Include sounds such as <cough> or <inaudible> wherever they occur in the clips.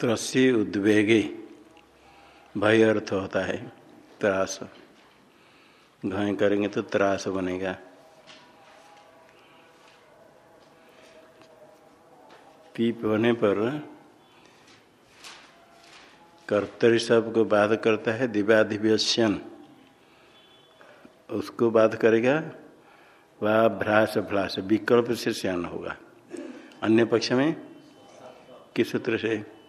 त्रस्य उद्वेगे। भय अर्थ होता है, त्रास। घय करेंगे तो त्रास बनेगा। पीप होने पर कर्तरी सबको बाध करता है दिव्याधिव्यसन उसको बाध करेगा, वह भ्रास भ्रास, विकल्प से श्यान होगा। अन्य पक्ष में, किस सूत्र से?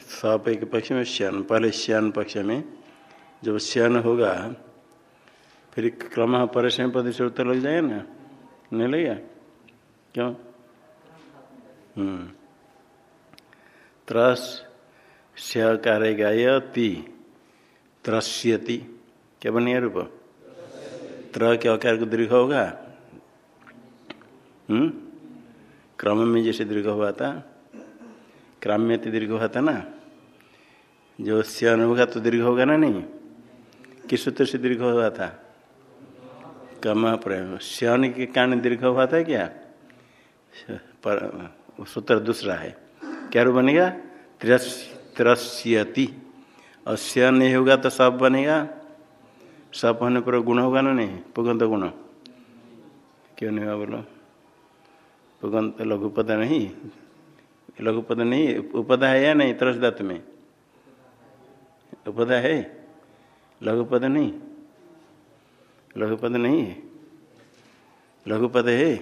सप एक पक्ष में श्यान, पहले श्यान पक्ष में, जब श्यान होगा, फिर क्रम पर से पद से उत्तर लग जाएगा ना? नहीं लगेगा? क्यों? हम्म। त्रस स्य करेगा यति त्रस्यति। क्या बनेगा रूप? त्र के आकार को दीर्घ होगा? हम्म। क्रम में जैसे दीर्घ हुआ था क्रम में तो दीर्घ हुआ था ना जो श्यन होगा तो दीर्घ होगा ना नहीं? किस सूत्र से दीर्घ हुआ था? कम प्रयोग। श्यन के कारण दीर्घ हुआ था क्या? पर सूत्र दूसरा है। क्या रूप बनेगा? त्रस्यति। और श्यन नहीं होगा तो सब बनेगा। सब होने पर गुण होगा ना नहीं? पुगंत गुण। क्यों नहीं होगा बोलो? पुगंत लघुपद नहीं। लघुपद नहीं उपदा है या नहीं त्रस दत्त में उपदा है लघुपद नहीं लघुपद नहीं है लघुपद है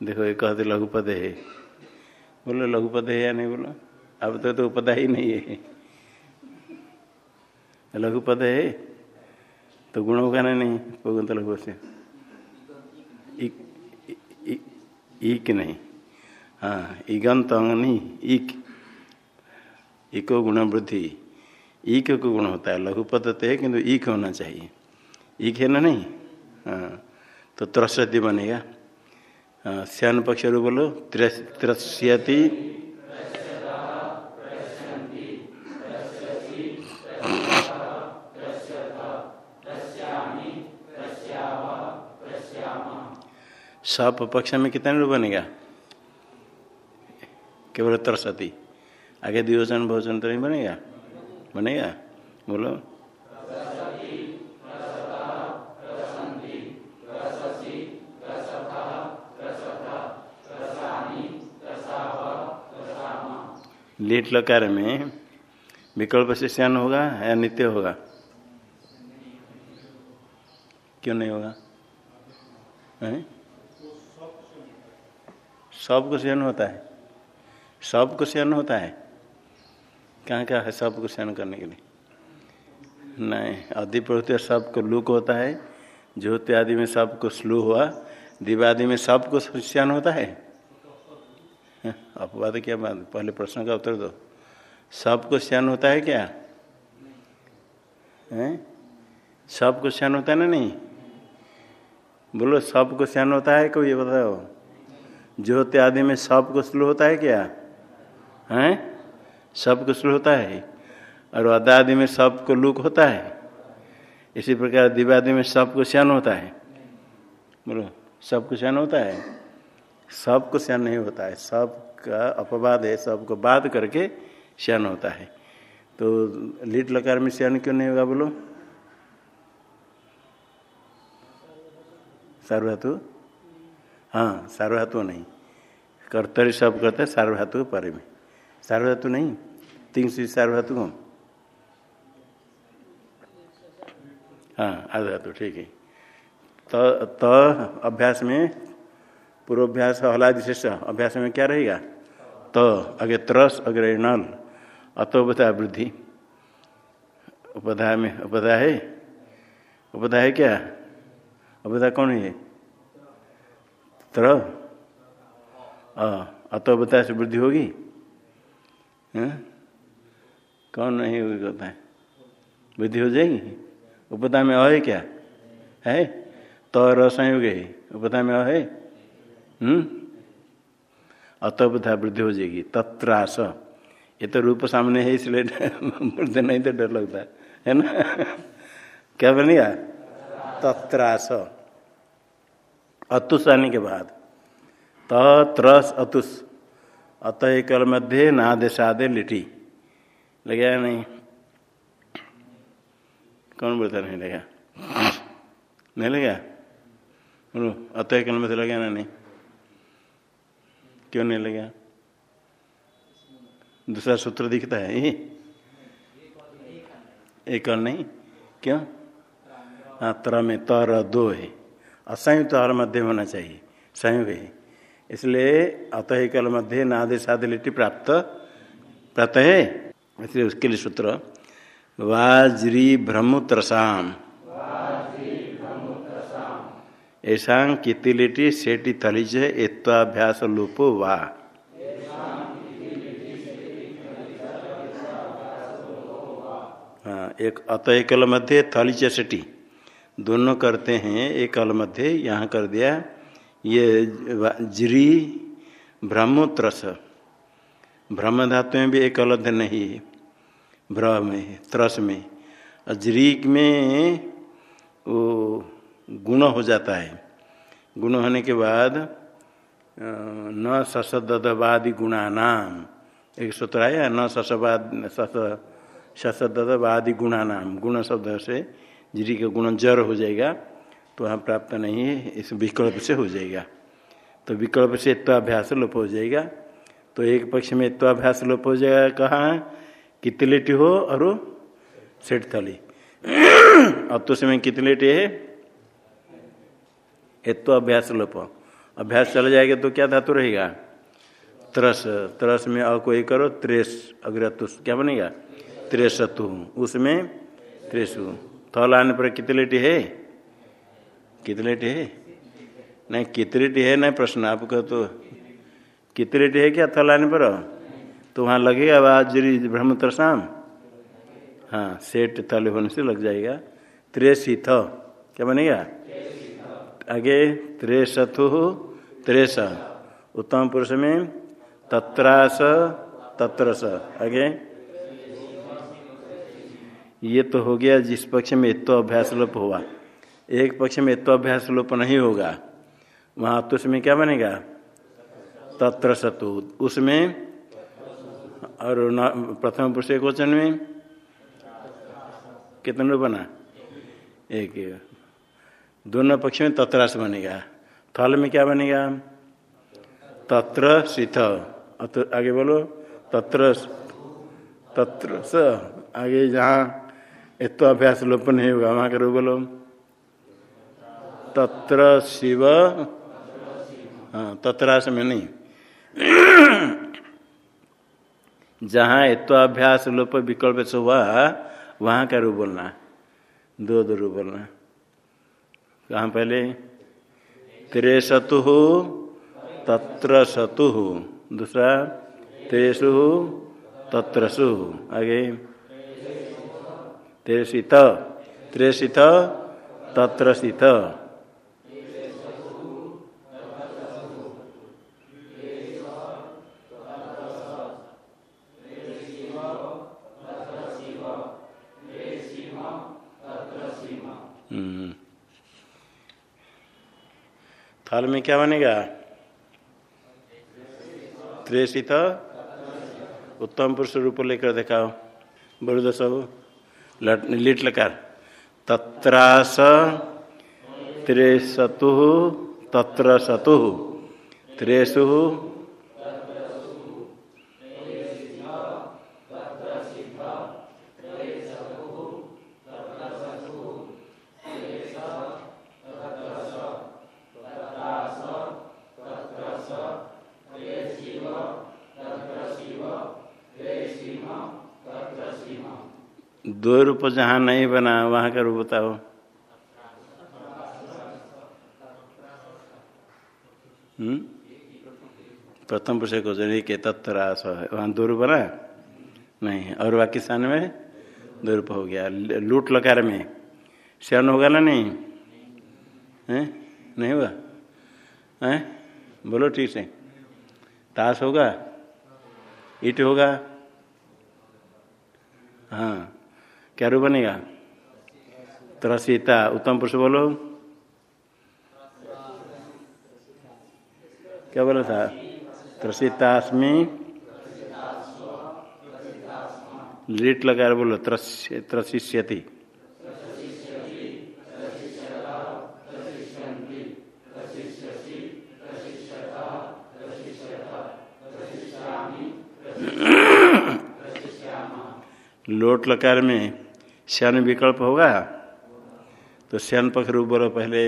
देखो ये कहते लघुपद है बोलो लघुपद है या नहीं बोलो अब तो, तो उपदा ही नहीं है लघुपद है तो गुण होगा ना नहीं लघु से ईक नहीं हाँ ईगंत अंग नहीं ईक इको गुण वृद्धि। ईक को गुण होता है, लघुपद तो है, किंतु ईक होना चाहिए। ईक है ना नहीं? हाँ तो त्रस्यति बनेगा। हाँ श्यान पक्ष रू बोलो त्रस्यति। सप पक्ष में कितने रूप बनेगा? केवल तरसती आगे द्विवचन भोजन तो नहीं बनेगा? बनेगा? बोलो। लीट लकार में विकल्प से श्यान होगा या नित्य होगा? क्यों नहीं होगा? है? सबको सहन होता है। सबको सहन होता है? कहाँ क्या है सब सबको सहन करने के लिए? नहीं, आदि प्रवृत्ति सबको लुक होता है। ज्योति आदि में सब सबको स्लू हुआ दिवादि में सब सबको सहन होता है? अपवाद क्या बात? पहले प्रश्न का उत्तर दो। सब सबको सहन होता है क्या? है? सब सबको सहन होता है ना नहीं? बोलो, सब सबको सहन होता है? कोई बताओ। ज्योति आदि में सब कुशल होता है क्या? हैं? सब कुशल होता है। और अदा आदि में सबको लुक होता है। इसी प्रकार दिव्यादि में सबको श्यान होता है। बोलो, सबको श्यान होता है? सबको श्यान नहीं होता है। सब का अपवाद है सबको बाध करके श्यान होता है। तो लीट लकार में श्यान क्यों नहीं होगा बोलो? सर्वधातु? हाँ सार्वधातु नहीं। कर्तरी सब करते सार्वधातु परे में। सार्वधातु नहीं, तीन सी सार्वधातु कौन हाँ आधातु ठीक है। तो त अभ्यास में, पूर्वाभ्यास हलादि शेष अभ्यास में क्या रहेगा? तो अगे त्रस अग्रे नल अतोपधा वृद्धि। उपधा में उपधा है? उपधा है क्या? उपधा कौन है? त्र। अतोपता से वृद्धि होगी? कौन नहीं होगी है वृद्धि हो जाएगी? उपदा में अ है क्या? है? तो रसंयोग है। उपदा में अ है? हम्म? वृद्धि हो जाएगी। तत्रास। ये तो रूप सामने है, इसलिए <laughs> वृद्धि नहीं तो डर लगता। है ना? क्या बनेगा तत्रास। अतुस आने के बाद। तत्रस अतुस अतः कल मध्य नादेश आदे लिटी। लगे नहीं। कौन बोलता नहीं लगा? नहीं लगा? बोलो, अतः कल मध्य लगा ना नहीं? क्यों नहीं लगा? दूसरा सूत्र दिखता है? ये एक और नहीं? क्यों? हाँ तर में तर दो है। असंयुक्त और मध्य होना चाहिए। संयुक्त है। इसलिए अतः कल मध्य नादेश आदि लिट्टी प्राप्त। है इसलिए उसके लिए सूत्र, वाज्री भ्रमुत्रसाम ऐसा किति लिटी सेटी थलिज एत्वाभ्यास लुपो वा। हाँ एक अतः कल मध्य थलिच सेटी। दोनों करते हैं एक कल मध्य यहाँ कर दिया। ये ज्री ब्रह्मोत्रस। ब्रह्म धातु में भी एक अलग नहीं है। ब्रह में त्रस में। अजरीक में वो गुण हो जाता है। गुण होने के बाद न ससदवादि गुणानाम। एक सूत्र आया, न ससवाद सस ससदवादि गुणानाम। गुण शब्द से जिरी का गुण जर हो जाएगा। तो वहाँ प्राप्त नहीं है, इस विकल्प से हो जाएगा। तो विकल्प से त्वाभ्यास लोप हो जाएगा। तो एक पक्ष में त्वाभ्यास लोप हो जाएगा कहाँ? कितलेटी हो और सेठ थली। अब तो समय कितलेटी है? तो अभ्यास लोप। अभ्यास चला जाएगा तो क्या धातु रहेगा? त्रस। त्रस में अ कोई करो, त्रेस। अग्रतु क्या बनेगा? त्रेसतु उसमें त्रेसु। थल आने पर कितलेटी है? कितलेटी है? नहीं कितलेटी है? नहीं, प्रश्न आपका तो कितलेटी है क्या थल आने पर? तो वहाँ लगेगा वाजरी ब्रह्मत्र शाम हाँ सेठ तल होने से लग जाएगा। त्रेसिथ, क्या बनेगा? आगे, त्रेसथु, त्रेस। उत्तम पुरुष में तत्रास, तत्रस। आगे। ये तो हो गया जिस पक्ष में इत्व अभ्यास लोप हुआ। एक पक्ष में इत्व अभ्यास लोप नहीं होगा, वहाँ तो उसमें क्या बनेगा? तत्र सतु। उसमें, और प्रथम पुरुष एक वचन में, कितने बना? एक दोनों पक्ष में तत्रास बनेगा। थल में क्या बनेगा? तत्र सिथ। आगे बोलो। तत्र तत्र स। आगे जहाँ एत्व अभ्यास लोप नहीं होगा, वहाँ करो बोलो। तत्र शिव। हाँ तत्रास में नहीं। जहाँ एत्वाभ्यास लोप विकल्प से हुआ, वहाँ का रूप बोलना दो दो रूप बोलना कहाँ पहले? त्रे सतु तत्र सतु दूसरा त्रेसु तत्रसु आगे। त्रेसित। त्रेसित, तत्रसित। थल में क्या बनेगा? त्रेसित उत्तम पुरुष रूप लेकर दिखाओ। बोल दो सब। लिट लकार। तत्रास। त्रेसतु तत्र सतु त्रेसु दो रूप जहाँ नहीं बना, वहाँ का रूप बताओ। हम्म? प्रथम पुरुष को जनी के तत्रास है। वहाँ दो रूप बना? नहीं और बाकी स्थान में दो रूप हो गया। लूट लकार में। श्यान होगा ना नहीं? है? नहीं हुआ? है? बोलो ठीक से। ताश होगा? ईट होगा? हाँ। क्या रूप बनेगा? त्रसीता, उत्तम पुरुष बोलो। क्या बोला था? त्रसितास्मी। लीट लगा बोलो त्रशिष्यति लोट लकार में श्यान विकल्प होगा? तो श्यान पक्ष रूप बोलो पहले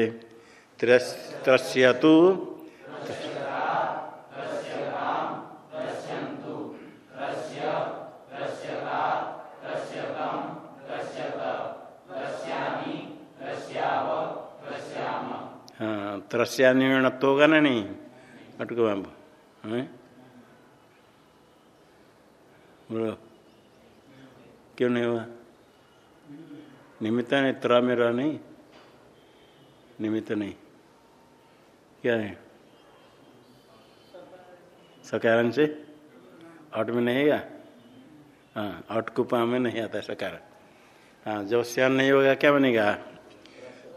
त्रस्यतु हाँ त्रस्यानिण तो होगा ना नहीं? अटको बाबू बोलो। क्यों नहीं हुआ? निमित्त नहीं त्र में रह नहीं। निमित्त नहीं। क्या है? सकारण से? अट में नहीं है हाँ अट कुपा में नहीं आता सकार हाँ जब श्यान नहीं होगा, क्या बनेगा?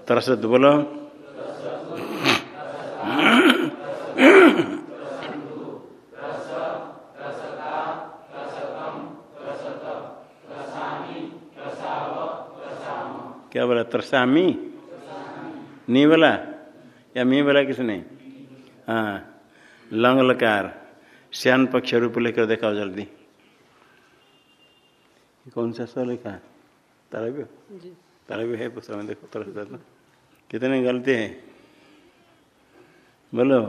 तरसत बोलो क्या बोला? तरसामी। नी बोला? या मी बोला किसने हाँ। लंग लकार श्यान पक्ष रूप लेकर देखाओ जल्दी। कौन सा सो लिखा तारा भी तारा भी है पुस्तक में देखो तरस कितने गलती है? बोलो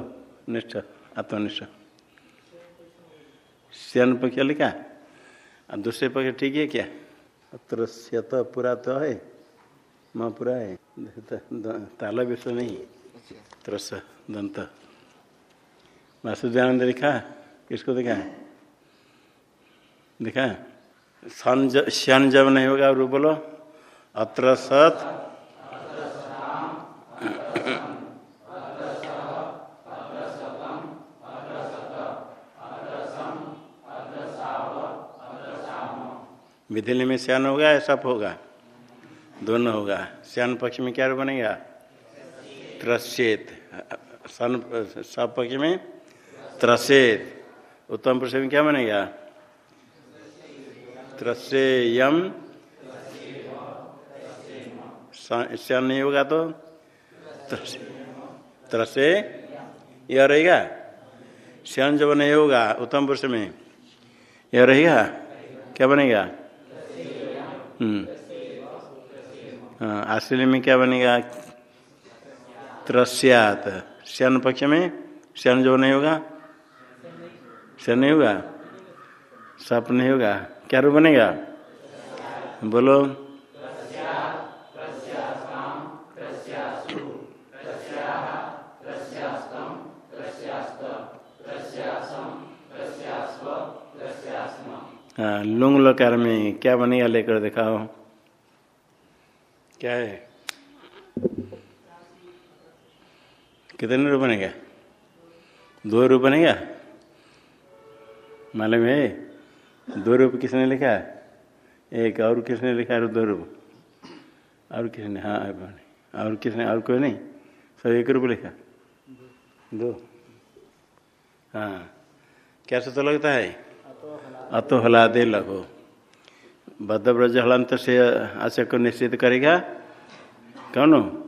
निष्ठ आत्मनिष्ठ। श्यान पक्ष लिखा? और दूसरे पक्ष ठीक है क्या? अत्र तो पूरा तो है। माँ है। <laughs> ताला विश्व नहीं त्रस, दंत। वासुदेवानंद लिखा किसको दिखा? दिखा? सन जब नहीं होगा और बोलो। अत्र सत विधिली में श्यान होगा या सप होगा? दोनों होगा। श्यान पक्ष में क्या बनेगा? त्रसेत सन सब पक्ष में त्रसेत उत्तम पुरुष में क्या बनेगा? त्रसेयम श्यान नहीं होगा तो? त्रसे यह रहेगा। श्यान जब नहीं होगा, उत्तम पुरुष में, यह रहेगा। क्या बनेगा? हम्म। आश्रय में क्या बनेगा? त्रस्यात। श्यान पक्ष में श्यान जो नहीं होगा? श्यान नहीं होगा? सप नहीं होगा? क्या रूप बनेगा? बोलो। हाँ लुंग लकार में क्या बनेगा लेकर दिखाओ। क्या है? कितने रूप बनेगा? दो रूप बनेगा? मालूम है? दो रूप किसने लिखा? एक और किसने लिखा है दो रूप? और किसने? हाँ और किसने? और कोई नहीं? सब एक रूप लिखा? दो। हाँ। क्या सोच लगता है? अतो हलादे लगो। बद्ध ब्रज हलंत से आशय को निश्चित करेगा। कौन?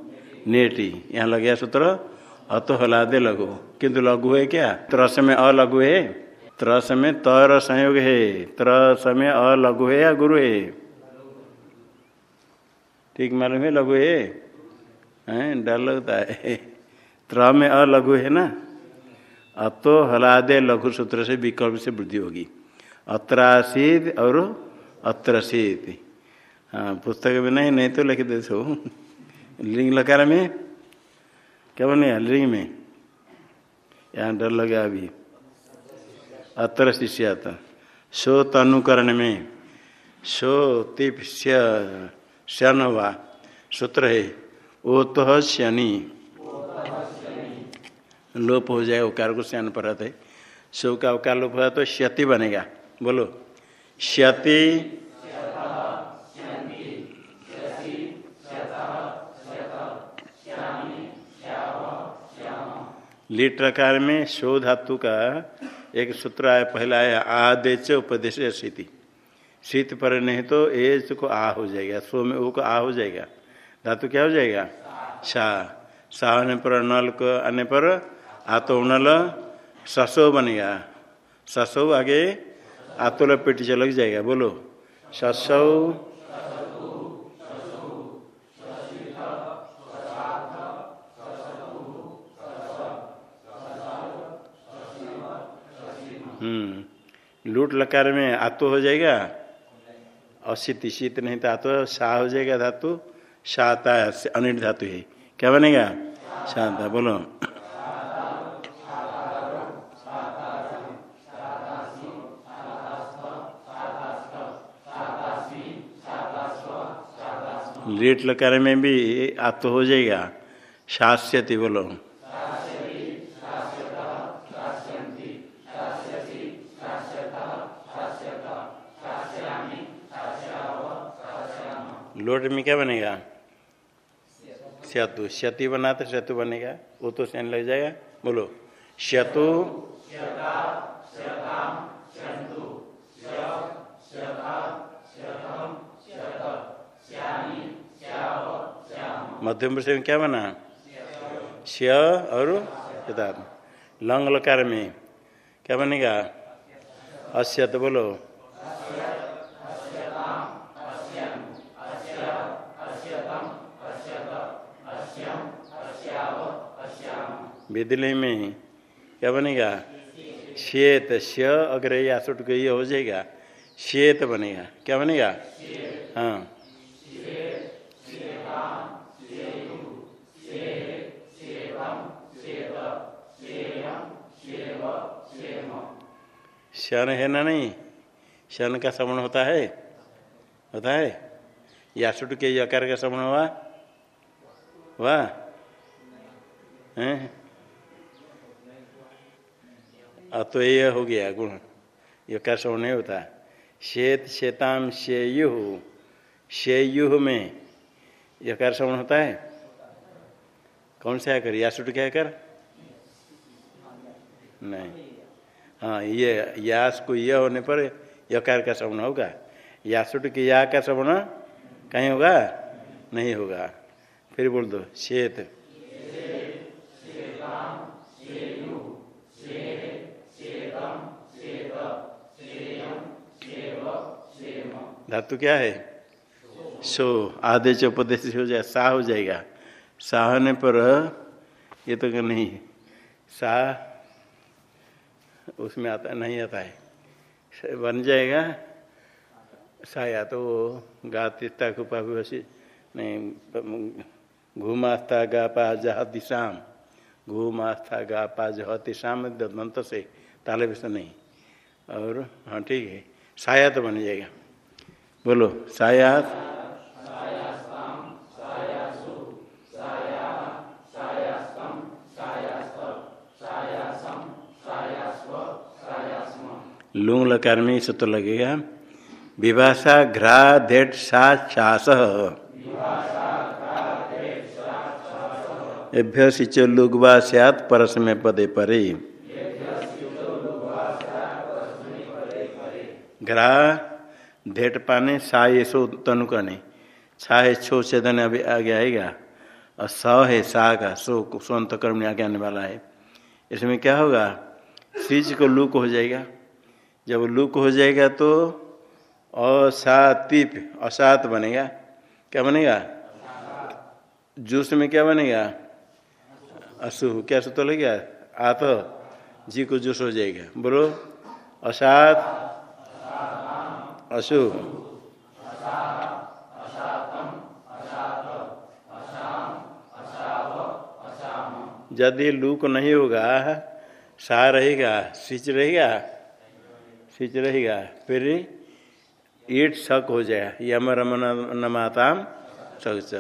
नेटी। यहाँ लग गया सूत्र। अतो हलादे लघु। किंतु लघु है क्या? त्रस में अलघु है। त्रस में तर संयोग है। त्रस में अलघु है या गुरु है? ठीक मालूम है? लघु है। हैं? डर लगता है। त्र में अलघु है ना? अतो हलादे लघु सूत्र से विकल्प से वृद्धि होगी। अत्रासीद और अत्रसीद हाँ पुस्तक में नहीं नहीं तो लिख दे सो। लिंग लकार में? क्या बने लिंग में? यहाँ डर लगा अभी। अत्र शिष्यात शो तनुकरण में। शो तिप शन वा सूत्र है वो तो शनि। लोप हो जाए उकार को श्यान पर है शो का उकार लोप हो तो क्षति बनेगा। बोलो। क्षति लीट प्रकार में शो धातु का एक सूत्र आया, पहला आया, आदेश उपदेश शीति शीत पर नहीं तो एज को आ हो जाएगा सो में वो को आ हो जाएगा। धातु क्या हो जाएगा? शाह शाह आने पर नल को आने पर आतो नल, ससो बनेगा। ससो आगे आतोल पेटी से लग जाएगा, बोलो। ससौ हम्म लूट लकार में आतो हो जाएगा अशीत शीत नहीं तो आतो सा हो जाएगा धातु शाता अनिट धातु है। क्या बनेगा? शांता, बोलो। लेट लकार में भी आतो हो जाएगा। शास्यति बोलो। लोट में क्या बनेगा? सेतु शति बना तो सेतु बनेगा। वो तो सेन लग जाएगा। बोलो। शतु मध्यम पुरुष में क्या बना? श्य और लंग लकार में क्या बनेगा? अश्य तो बोलो। विदलय में क्या बनेगा? श्वेत श्य अगर या को ये हो जाएगा। श्वेत बनेगा। क्या बनेगा? हाँ। शन है ना नहीं? शन का श्रवण होता है? होता है। या सुट के यकार का श्रवण हुआ? वाह हैं? तो ये हो गया गुण। ये कैसे नहीं होता। श्वेत श्वेताम शेयु शेयु में यकार श्रवण होता है? कौन सा आकर यासुट क्या कर? नहीं। हाँ ये यास को यह होने पर यकार का श्रवण होगा। यासुट के या का श्रवण कहीं होगा? नहीं होगा। फिर बोल दो श्वेत धातु क्या है? सो आदेश उपदेश हो जाए, सा हो जाएगा। सा होने पर ये तो नहीं सा उसमें आता, नहीं आता है। बन जाएगा। सा या तो गातिस्ता कुपा भी नहीं घूमास्था गा पा जहा दिशाम घूमास्था गा पा जह दिशाम दंत से ताले भी नहीं। और हाँ ठीक है। साया तो बन जाएगा। बोलो सायात लुंग लकार में इस तो लगेगा विभाषा घ्रा धेट सा चास एभ्य लुगवा सैत परस में पदे परे। घ्रा धेट पाने सा ये सो तनु करने छा है छो छेदन अभी आगे आएगा। और स है सा का सो स्वंत कर्म आगे आने वाला है। इसमें क्या होगा? सीज को लूक हो जाएगा। जब लूक हो जाएगा तो असातिप असात बनेगा। क्या बनेगा? जूस में क्या बनेगा? असु क्या सूत्र लगेगा आत। जी को जूस हो जाएगा। बोलो। असात। अशुभ। यदि लूक नहीं होगा, सा रहेगा सिच रहेगा सिच रहेगा फिर ईट शक हो जाएगा यम रमन नमाताम सक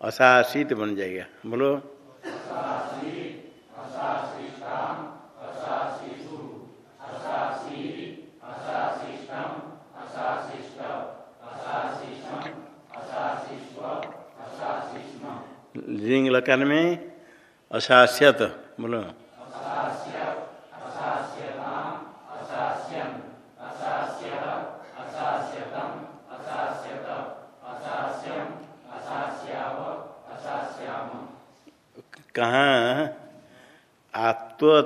असाशित बन जाएगा। बोलो। लिंग लकार में अशास्यत बोलो।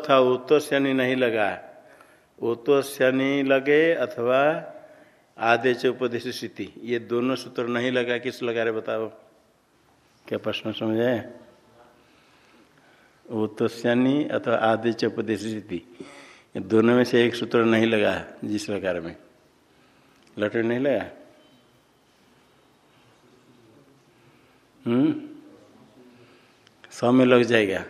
उत्तो शनि नहीं लगा उत्तो शनि लगे अथवा आदेश उपदेश स्थिति। ये दोनों सूत्र नहीं लगा, किस लगा रहे बताओ। क्या प्रश्न समझे उत्तोस्यानी अथवा आदेश उपदेश स्थिति। दोनों में से एक सूत्र नहीं लगा जिस प्रकार में। लटे नहीं लगा? हम्म? सौ में लग जाएगा।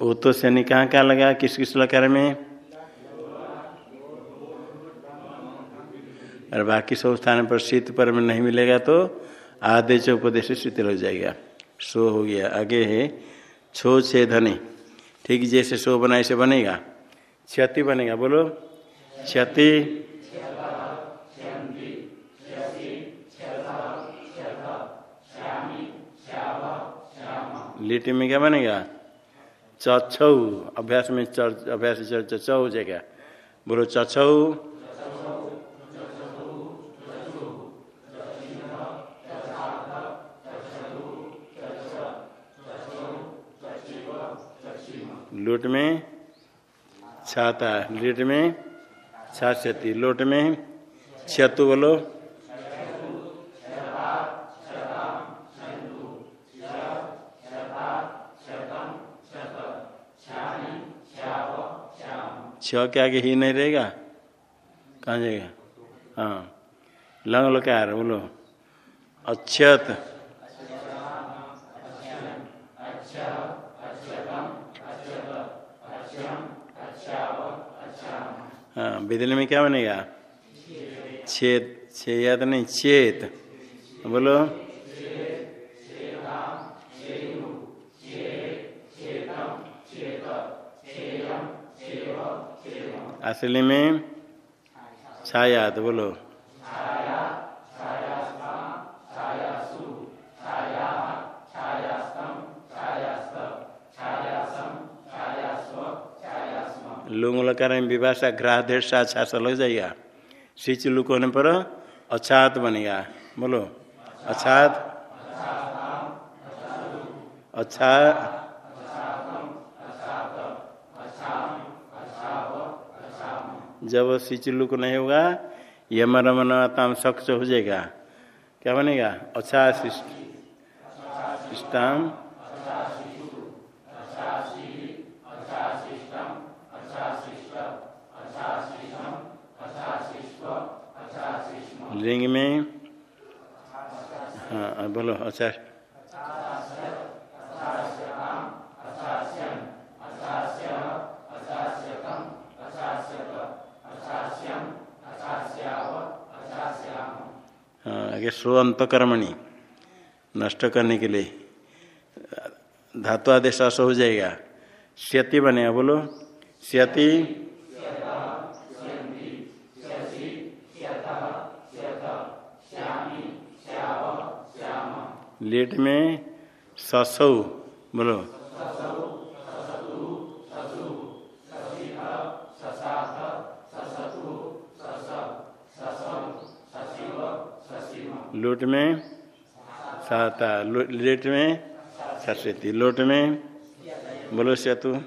वो तो शनि कहाँ कहाँ लगा? किस किस लकार में? और बाकी सब स्थान पर शीत पर में नहीं मिलेगा तो आधे आदेश उपदेश शीत हो जाएगा। सो हो गया। आगे है छो छे धनी। ठीक जैसे सो बना, ऐसे बनेगा। क्षति बनेगा। बोलो। क्षति लिटी में क्या बनेगा? चौ अभ्यास में चर अभ्यास चर्चा हो जाएगा। बोलो चौ लूट में छाता, लीट में छाती, लोट में छतु बोलो। छ के आगे ही नहीं रहेगा? कहाँ जाएगा? हाँ। लंग लकार बोलो। अच्छत। हाँ बिदली में क्या बनेगा? छेद। छे याद नहीं? चेत बोलो। असली में छायात बोलो। लुंग लकार में विभाषा ग्राह देर सा अच्छा सा लग जाएगा। सिच लुक होने पर अछात बनेगा बोलो। अछात। अच्छा जब सिचलुक नहीं होगा यम रमन ताम सक्ष हो जाएगा। क्या बनेगा? अच्छा सिस्टम लिंग में हाँ बोलो अच्छा आगे स्व अंतकर्मणि नष्ट करने के लिए। धातु आदेश अस हो जाएगा। स्यति बनेगा बोलो। स्यति। लेट में ससौ, बोलो। में, साता लेट में सरस्वती लोट में। बोलो सेतु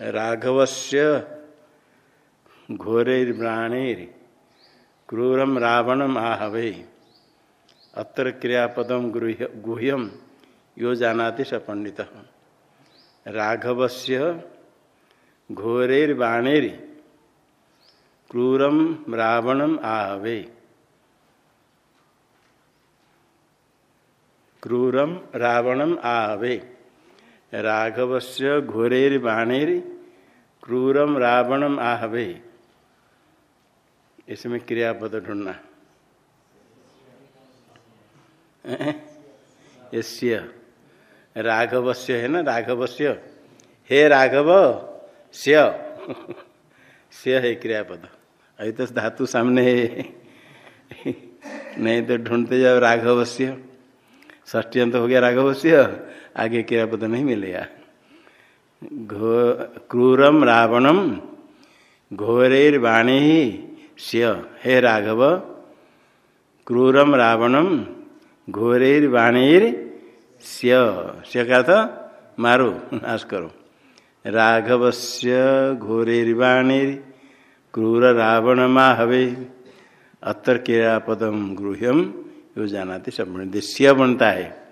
राघवस्य घोरैर्ब्राणैर् क्रूरम रावणम आहवे। अत्र क्रियापदम गुह्यम। यो जानाति स पंडित। राघवस्य घोरैर्बाणैर् क्रूरम रावणम आहवे। क्रूरम रावणम आहवे। राघवस्य घोरैर्बाणैर् क्रूरम रावणम आहवे। इसमें क्रियापद ढूंढना। राघवस्य, है ना? राघवस्य। हे राघव, स्य। <laughs> स्य है क्रियापद। अभी तो धातु सामने है। <laughs> नहीं तो ढूंढते जाओ राघवस्य। ष्टी अंत हो गया राघवस्य। आगे क्रियापद नहीं मिलेगा घो, क्रूरम, रावणम घोरैर्वाणी ही स्य। हे राघव, क्रूरम, रावणम घोरैर्वाणीर स्य। स्य का मारो। नाश करो। राघव से घोरैर्वाणीर, क्रूर रावण हवे अत्र केरा गृह्यम यो जाना थे सब स्य बनता है।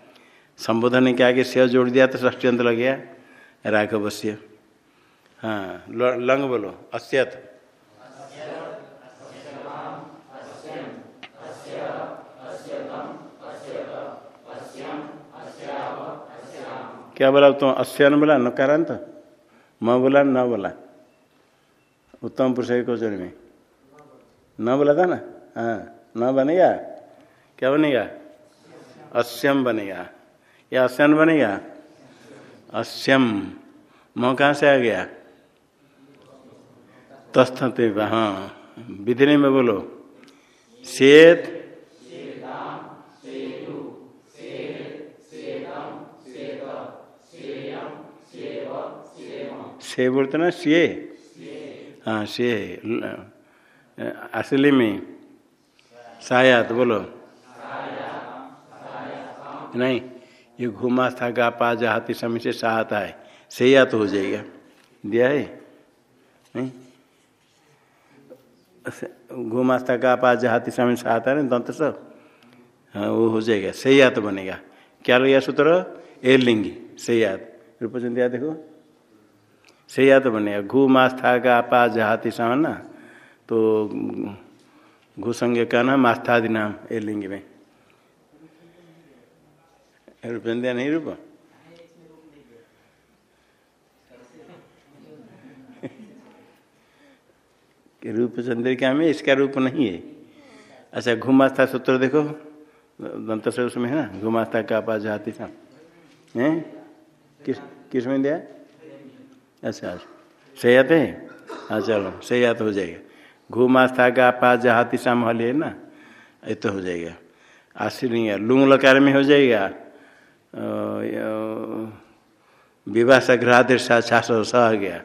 संबोधन के आगे स्य जोड़ दिया तो ष्टंत लग गया। राघवस्य। हाँ लंग बोलो। अस्यत। क्या बोला तुम अस्य न बोला नकारांत म बोला, न बोला। उत्तम पुरुष क्वेश्चन में? न बोला था ना? हाँ न बनेगा? क्या बनेगा? अस्यम बनेगा। या अस्यन बनेगा? अस्यम। म कहाँ से आ गया? तस्थते हाँ। विधि में बोलो। शेत से बोलते ना? से हाँ से असली में। सायात, बोलो। नहीं, ये घुमा था, गा पा जहाती समय से सहाता है से या तो हो जाएगा। दिया है? नहीं? घुमा था, गा पा जहाती समय सहाता है दंत सब? हाँ वो हो जाएगा। से या तो बनेगा। क्या लगेगा सूत्र? एलिंगी। लिंगी से याद रूपचंद देखो से तो बनेगा घू मास्था गा पा जहाती समय ना? तो घुसंगे का नाम मास्थादि नाम, ए लिंग में। रूपेंद्र नहीं रूप? रूप चंद्रिका में इसका रूप नहीं है। अच्छा घुमास्था सूत्र देखो दंत से उसमें, है ना? घुमास्था का पास जाती था किस किसमें दिया? अच्छा सयात है हाँ चलो सयात हो जाएगा। घुमास्था का पास जहाती शाम हल है ना? ये तो हो जाएगा। आश्री लुंग लकार में हो जाएगा। विवाह सग्रहादेश छाछ स आ गया।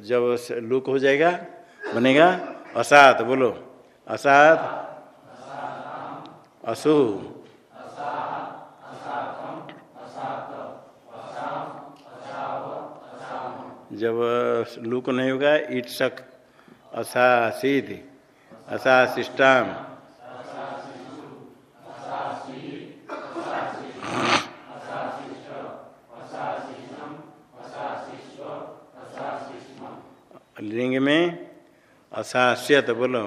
जब लुक हो जाएगा, बनेगा, असात, बोलो। असात। असु। जब लुक नहीं होगा इट शक असासीद असाशिष्टाम लिंग में असास्यत बोलो।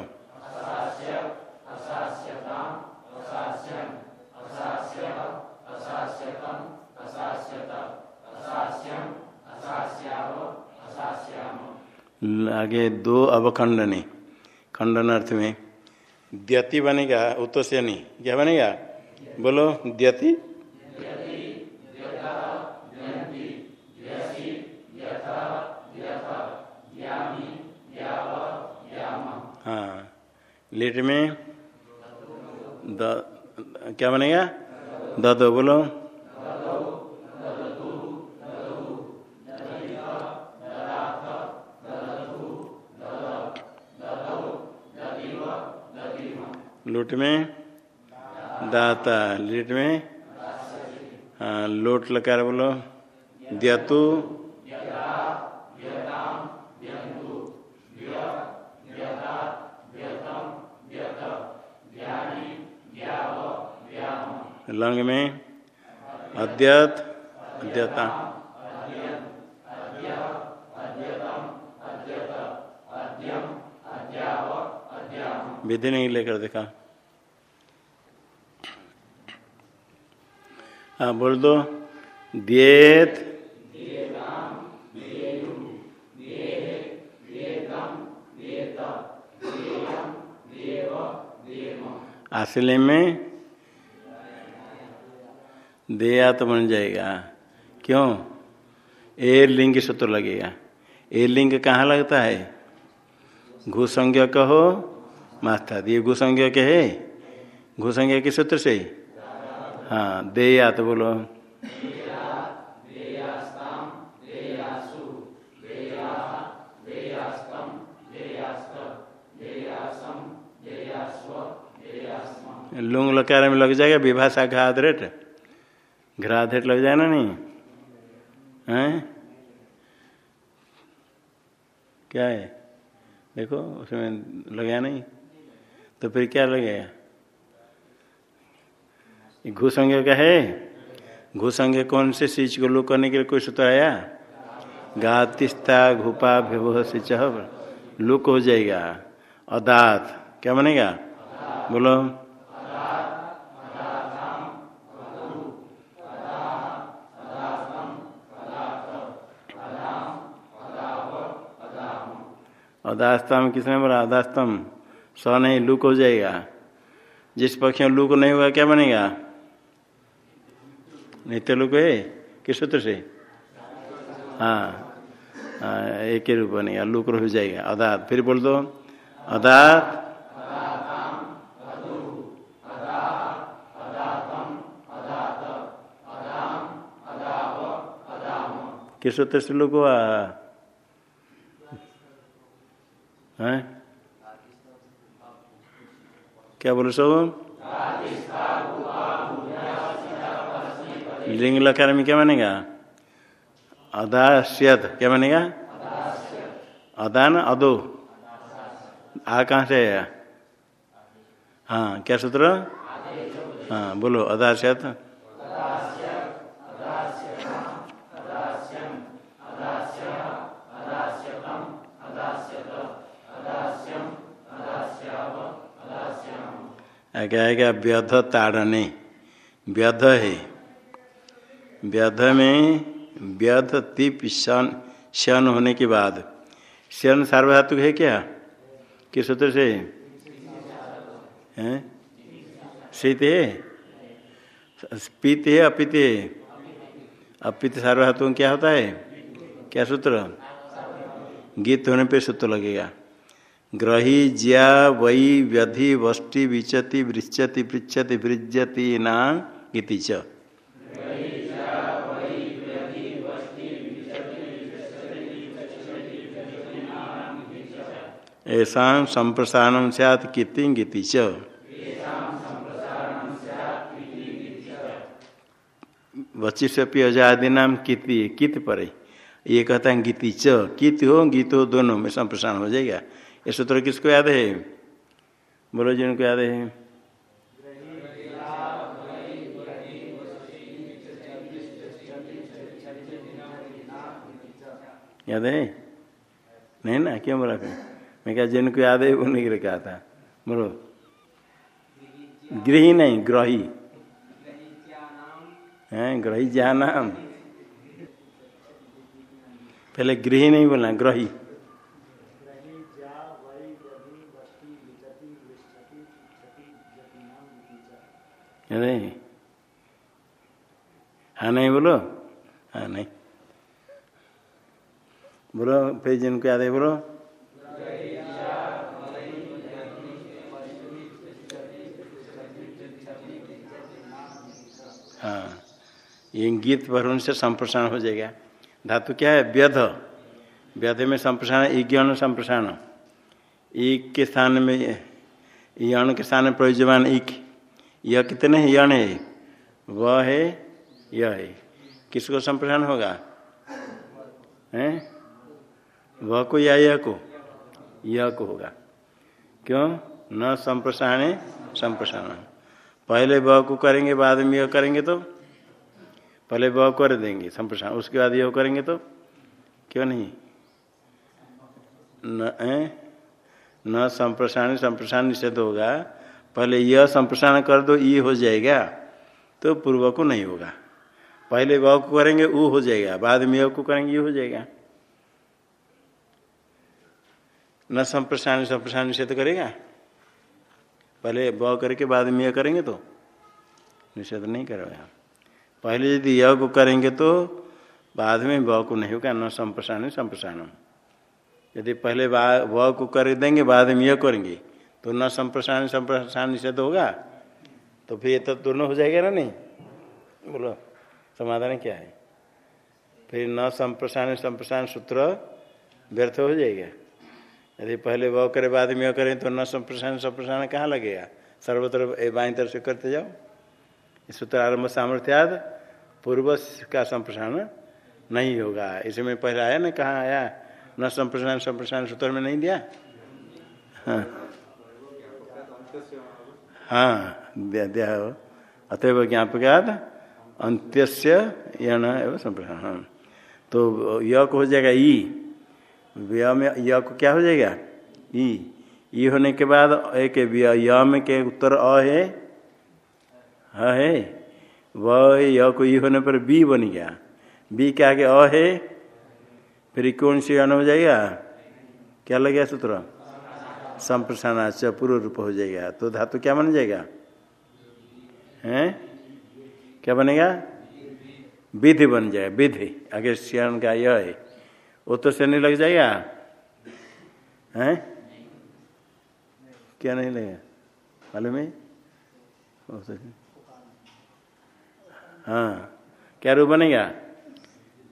आगे दो अवखंडनी। खंडन अर्थ में, द्यति बनेगा उतो से नहीं क्या बनेगा? बोलो, द्यति। हाँ लेट में, द, क्या बनेगा? दो बोलो। लूट में दाता लीट में हाँ लोट लकार बोलो द्यतु लंग में अद्यत अद्यता विधि नहीं लेकर देखा। हाँ बोल दो। दिएत। असली में दिया तो बन जाएगा। क्यों? ए लिंग सूत्र लगेगा। ए लिंग कहाँ लगता है? घुसंज्ञ कहो। मास्ताद ये घुसंज्ञ के है? घुसंज्ञ के सूत्र से? हाँ देया तो बोलो। लुंग लकार में लग जाएगा, विभाषा घाधरेट घराधरेट लग जाए ना नहीं? है? क्या है? देखो, उसमें लग गया नहीं? तो फिर क्या लगेगा घुसंग का है? घुसंग कौन से चीज़ को लुक करने के लिए कोई सूत्र आया? गातिस्ता घुपा विभो लुक हो। जाएगा। अदात। क्या बनेगा? बोलो। अदास्तम किसने बोला? अदास्तम। स नहीं, लुक हो जाएगा। जिस पक्ष में लुक नहीं होगा क्या बनेगा? नित्य लुक है किस सूत्र से? हाँ एक ही रूप बनेगा, लुक हो जाएगा। अदात, फिर बोल दो। अदात, किस सूत्र से लुक हुआ? है? क्या बोलो सब? लिंग लकार में क्या मानेगा अदास्यत क्या मानेगा अदान अदो। आ कहाँ से आया? हाँ क्या सूत्र? हाँ बोलो अदाश्यत आगे आएगा व्यध ताड़ने। व्यध है। व्यध में व्यध तिप शन शन होने के बाद। शन सार्वधातुक है क्या? किस सूत्र से? शीत है? पीत है, अपित है? अपित सार्वधातु क्या होता है? क्या सूत्र? गीत होने पे सूत्र लगेगा। ग्रही ज्या वही व्यधि वष्टि विचति वृक्षति पृछति वृजति ना गीति च। ऐसा संप्रसारण सैत कीर्ति गीति च। वचिष्यपि अजादि नाम कीर्ति कित पर। ये कहता है गीति च। कित हो, गीत हो दोनों में संप्रसारण हो जाएगा। ये सूत्र किसको याद है? बोलो जिनको याद है। याद है? नहीं ना, क्यों बोला फिर? मैं क्या जिनको याद है वो नहीं कहा था। बोलो। गृही नहीं, ग्रही। है, ग्रही क्या नाम। पहले गृही नहीं बोलना, ग्रही। नहीं हाँ नहीं बोलो। हाँ नहीं। बोलो, फिर जिनको याद है बोलो। हाँ ये गीत पर उनसे संप्रसारण हो जाएगा। धातु क्या है? व्यध। व्यध में संप्रसारण ईज्ञान संप्रसारण। ईक के स्थान में यण के स्थान में प्रयोजमान ईक यह कितने हैं? यण है। वह है, यह है। किसको संप्रसारण होगा? हैं? वह को या यह को? यह को होगा। क्यों? न संप्रसारण संप्रसारण। पहले वह को करेंगे, बाद में यह करेंगे तो? पहले वह कर देंगे संप्रसारण, उसके बाद यह करेंगे तो? क्यों नहीं? न न संप्रसारण संप्रसारण निषेध होगा। पहले यह संप्रसारण कर दो ये हो जाएगा तो पूर्व को नहीं होगा। पहले वह को करेंगे वो हो जाएगा, बाद में यह को करेंगे ये हो जाएगा। न संप्रसारण संप्रसारण निषेध करेगा? पहले ब करके बाद में यह करेंगे तो? निषेध नहीं करेगा। पहले यदि यह को करेंगे तो बाद में व को नहीं होगा, न संप्रसारण संप्रसारण यदि पहले व को कर देंगे, बाद में यह करेंगे तो न संप्रसारण संप्रसारण निषेध होगा। तो फिर ये तो दोनों हो जाएगा ना नहीं? बोलो, समाधान क्या है? फिर न संप्रसारण संप्रसारण सूत्र व्यर्थ हो जाएगा। यदि पहले वह करे, बाद में करें तो न संप्रसारण संप्रसारण कहाँ लगेगा? सर्वत्र बाई तरफ़ से करते जाओ। सूत्र आरंभ सामर्थ्याद पूर्व का संप्रसारण नहीं होगा। इसमें पहले आया ना, कहाँ आया? न संप्रसारण संप्रसारण सूत्र में नहीं दिया? हाँ। हाँ दिया हो अतएव ज्ञापक अंत्य यण एवं संप्रसारण हाँ। तो य को हो जाएगा ई। व्य में य को क्या हो जाएगा? ई। ई होने के बाद एक य में के उत्तर अ है। ह है। व य को ई होने पर बी बन गया। बी के आगे अ है। फिर कौन सी अन हो जाएगा? क्या लगेगा सूत्र? संप्रसारणाच पूर्व रूप हो जाएगा। तो धातु क्या बन जाएगा? हैं? क्या बनेगा? विधि बन जाए विधि। आगे श्यान का यह है। वो तो नहीं लग जाएगा? हैं? क्या नहीं लगेगा? मालूम है। हाँ। क्या रूप बनेगा?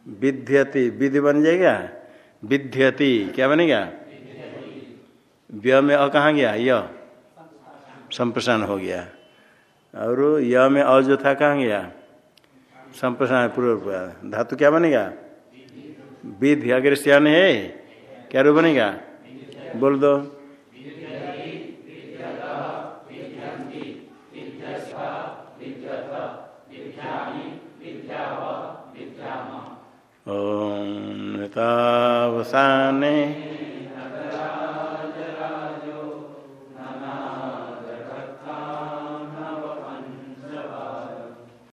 विध्यति। विधि बन जाएगा? विध्यति। क्या बनेगा? व्य में अ कहाँ गया? य। संप्रसारण हो गया। और य में अ जो था, कहाँ गया? संप्रसारण पूर्व धातु क्या बनेगा? विधि। अगर श्यान है, क्या रूप बनेगा? बोल दो। ओम नृतावसाने